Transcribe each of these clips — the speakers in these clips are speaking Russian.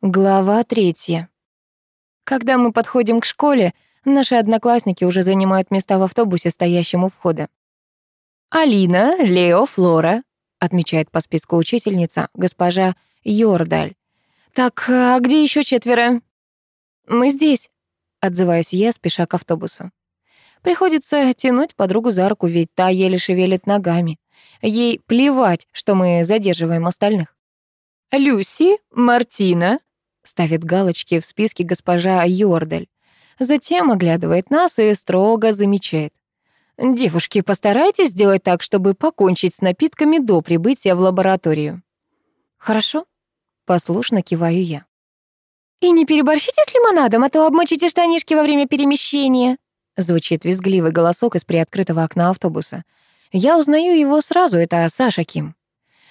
Глава третья. Когда мы подходим к школе, наши одноклассники уже занимают места в автобусе, стоящем у входа. «Алина, Лео, Флора», — отмечает по списку учительница, госпожа Йордаль. «Так, а где еще четверо?» «Мы здесь», — отзываюсь я, спеша к автобусу. Приходится тянуть подругу за руку, ведь та еле шевелит ногами. Ей плевать, что мы задерживаем остальных. «Люси, Мартина», ставит галочки в списке госпожа Йордаль. Затем оглядывает нас и строго замечает. «Девушки, постарайтесь сделать так, чтобы покончить с напитками до прибытия в лабораторию». «Хорошо», — послушно киваю я. «И не переборщите с лимонадом, а то обмочите штанишки во время перемещения», звучит визгливый голосок из приоткрытого окна автобуса. Я узнаю его сразу, это Саша Ким.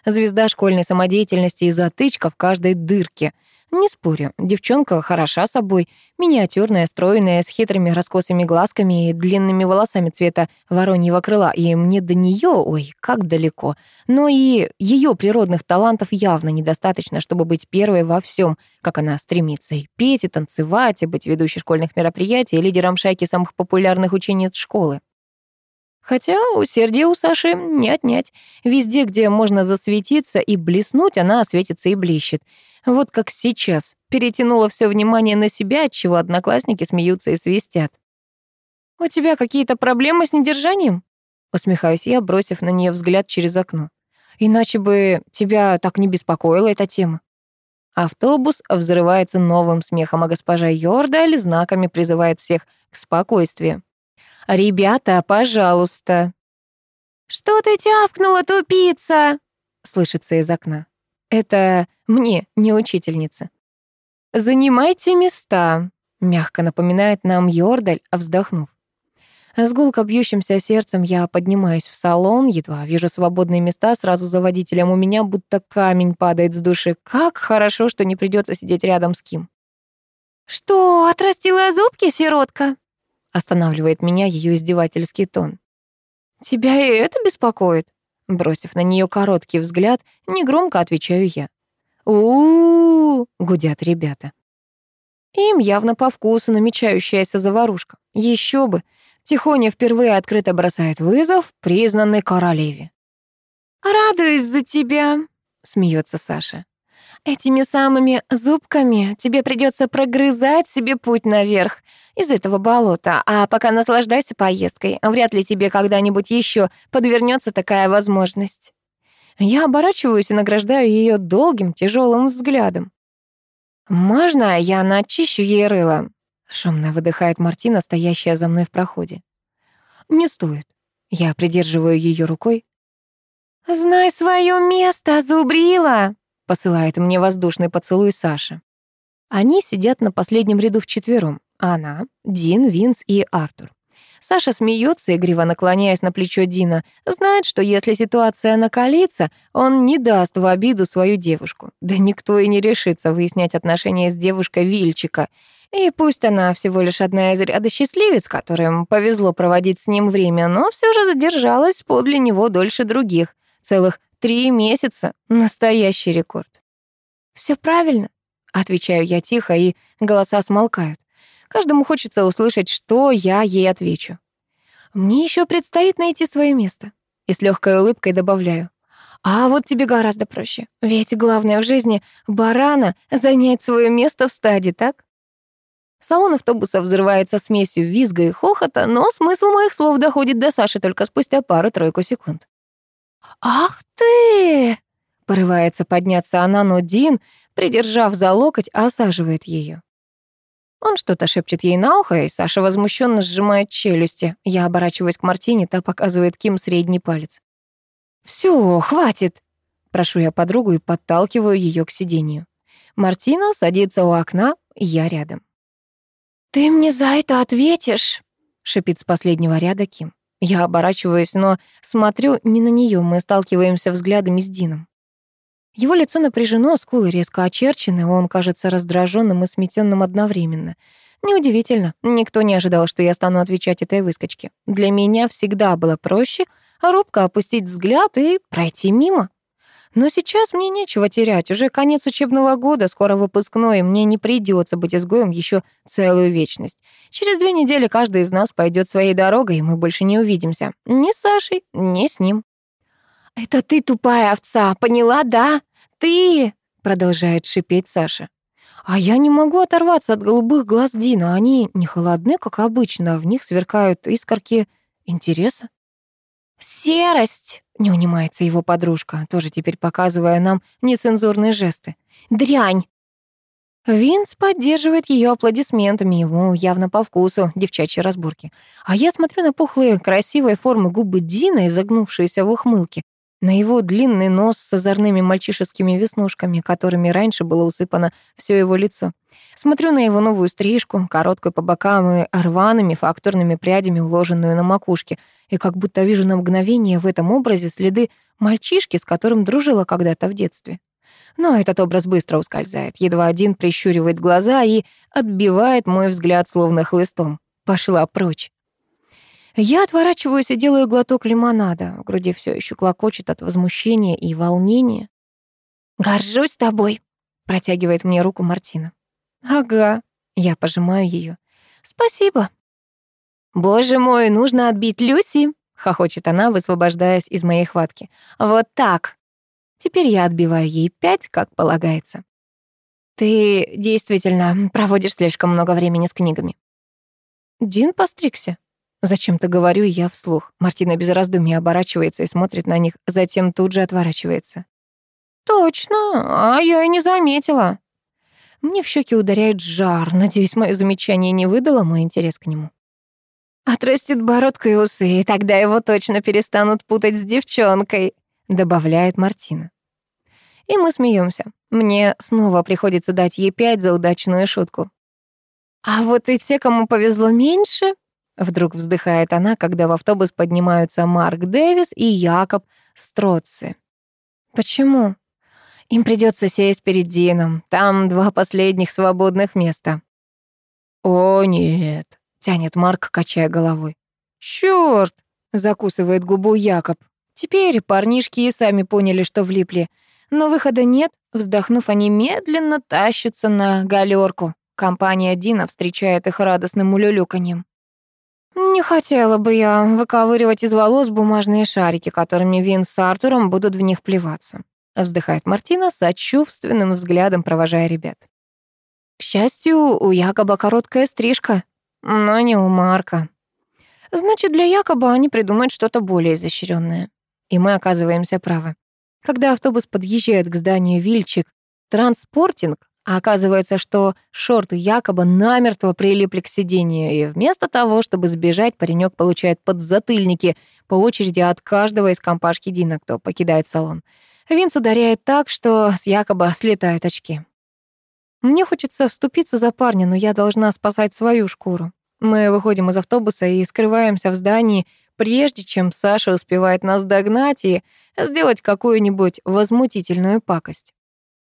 Звезда школьной самодеятельности и затычка в каждой дырке — не спорю, девчонка хороша собой, миниатюрная, стройная, с хитрыми раскосыми глазками и длинными волосами цвета вороньего крыла, и мне до нее, ой, как далеко. Но и ее природных талантов явно недостаточно, чтобы быть первой во всем, как она стремится и петь, и танцевать, и быть ведущей школьных мероприятий, и лидером шайки самых популярных учениц школы. Хотя усердие у Саши не отнять. Везде, где можно засветиться и блеснуть, она светится и блещет. Вот как сейчас. Перетянула все внимание на себя, от чего одноклассники смеются и свистят. «У тебя какие-то проблемы с недержанием?» Усмехаюсь я, бросив на нее взгляд через окно. «Иначе бы тебя так не беспокоила эта тема». Автобус взрывается новым смехом, а госпожа Йордаль знаками призывает всех к спокойствию. «Ребята, пожалуйста!» «Что ты тявкнула, тупица?» — слышится из окна. Это мне, не учительница. «Занимайте места», — мягко напоминает нам Йордаль, вздохнув. С гулко бьющимся сердцем я поднимаюсь в салон, едва вижу свободные места, сразу за водителем у меня будто камень падает с души. Как хорошо, что не придется сидеть рядом с Ким. «Что, отрастила зубки, сиротка?» Останавливает меня ее издевательский тон. «Тебя и это беспокоит?» Бросив на нее короткий взгляд, негромко отвечаю я. у у, -у гудят ребята. Им явно по вкусу намечающаяся заварушка. Еще бы. Тихоня впервые открыто бросает вызов признанной королеве. «Радуюсь за тебя», — смеется Саша. Этими самыми зубками тебе придется прогрызать себе путь наверх из этого болота, а пока наслаждайся поездкой. Вряд ли тебе когда-нибудь еще подвернется такая возможность. Я оборачиваюсь и награждаю ее долгим, тяжелым взглядом. «Можно я начищу ей рыло?» Шумно выдыхает Мартина, стоящая за мной в проходе. «Не стоит». Я придерживаю ее рукой. «Знай свое место, зубрила!» посылает мне воздушный поцелуй Саша. Они сидят на последнем ряду вчетвером. Она, Дин, Винс и Артур. Саша смеется, игриво наклоняясь на плечо Дина, знает, что если ситуация накалится, он не даст в обиду свою девушку. Да никто и не решится выяснять отношения с девушкой Вильчика. И пусть она всего лишь одна из ряда счастливец, которым повезло проводить с ним время, но все же задержалась подле него дольше других. Целых Три месяца — настоящий рекорд. Все правильно», — отвечаю я тихо, и голоса смолкают. Каждому хочется услышать, что я ей отвечу. Мне еще предстоит найти свое место. И с легкой улыбкой добавляю. А вот тебе гораздо проще. Ведь главное в жизни — барана занять свое место в стаде, так? Салон автобуса взрывается смесью визга и хохота, но смысл моих слов доходит до Саши только спустя пару-тройку секунд. «Ах ты!» — порывается подняться она, но Дин, придержав за локоть, осаживает ее. Он что-то шепчет ей на ухо, и Саша возмущенно сжимает челюсти. Я оборачиваюсь к Мартине, та показывает Ким средний палец. «Все, хватит!» Прошу я подругу и подталкиваю ее к сиденью. Мартина садится у окна, я рядом. «Ты мне за это ответишь?» — шипит с последнего ряда Ким. Я оборачиваюсь, но смотрю не на нее, мы сталкиваемся взглядами с Дином. Его лицо напряжено, скулы резко очерчены, он кажется раздраженным и сметенным одновременно. Неудивительно, никто не ожидал, что я стану отвечать этой выскочке. Для меня всегда было проще робко опустить взгляд и пройти мимо. Но сейчас мне нечего терять. Уже конец учебного года, скоро выпускной, и мне не придется быть изгоем еще целую вечность. Через две недели каждый из нас пойдет своей дорогой, и мы больше не увидимся. Ни с Сашей, ни с ним. «Это ты тупая овца, поняла, да? Ты!» — продолжает шипеть Саша. А я не могу оторваться от голубых глаз Дина. Они не холодны, как обычно, в них сверкают искорки интереса. «Серость!» — не унимается его подружка, тоже теперь показывая нам нецензурные жесты. «Дрянь!» Винс поддерживает ее аплодисментами, ему явно по вкусу девчачьи разборки. А я смотрю на пухлые, красивые формы губы Дина, изогнувшиеся в ухмылке, на его длинный нос с озорными мальчишескими веснушками, которыми раньше было усыпано все его лицо. Смотрю на его новую стрижку, короткую по бокам и рваными фактурными прядями, уложенную на макушке, и как будто вижу на мгновение в этом образе следы мальчишки, с которым дружила когда-то в детстве. Но этот образ быстро ускользает, едва один прищуривает глаза и отбивает мой взгляд словно хлыстом. Пошла прочь. Я отворачиваюсь и делаю глоток лимонада. В груди все еще клокочет от возмущения и волнения. «Горжусь тобой», — протягивает мне руку Мартина. «Ага», — я пожимаю ее. «Спасибо». «Боже мой, нужно отбить Люси», — хохочет она, высвобождаясь из моей хватки. «Вот так». Теперь я отбиваю ей пять, как полагается. «Ты действительно проводишь слишком много времени с книгами». Дин постригся. Зачем-то говорю я вслух. Мартина без раздумий оборачивается и смотрит на них, затем тут же отворачивается. «Точно, а я и не заметила». Мне в щеки ударяет жар. Надеюсь, мое замечание не выдало мой интерес к нему. «Отрастет бородку и усы, и тогда его точно перестанут путать с девчонкой», добавляет Мартина. И мы смеемся. Мне снова приходится дать ей пять за удачную шутку. «А вот и те, кому повезло меньше», Вдруг вздыхает она, когда в автобус поднимаются Марк Дэвис и Якоб Строци. Почему? Им придется сесть перед Дином. Там два последних свободных места. О, нет, тянет Марк, качая головой. Чёрт, закусывает губу Якоб. Теперь парнишки и сами поняли, что влипли. Но выхода нет. Вздохнув, они медленно тащатся на галерку. Компания Дина встречает их радостным улюлюканьем. «Не хотела бы я выковыривать из волос бумажные шарики, которыми Вин с Артуром будут в них плеваться», вздыхает Мартина, сочувственным взглядом провожая ребят. К счастью, у Якоба короткая стрижка, но не у Марка. Значит, для Якоба они придумают что-то более изощренное. И мы оказываемся правы. Когда автобус подъезжает к зданию Вильчик, транспортинг а оказывается, что шорты якобы намертво прилипли к сиденью, и вместо того, чтобы сбежать, паренек получает подзатыльники по очереди от каждого из компашки Дина, кто покидает салон. Винс ударяет так, что с якобы слетают очки. Мне хочется вступиться за парня, но я должна спасать свою шкуру. Мы выходим из автобуса и скрываемся в здании, прежде чем Саша успевает нас догнать и сделать какую-нибудь возмутительную пакость.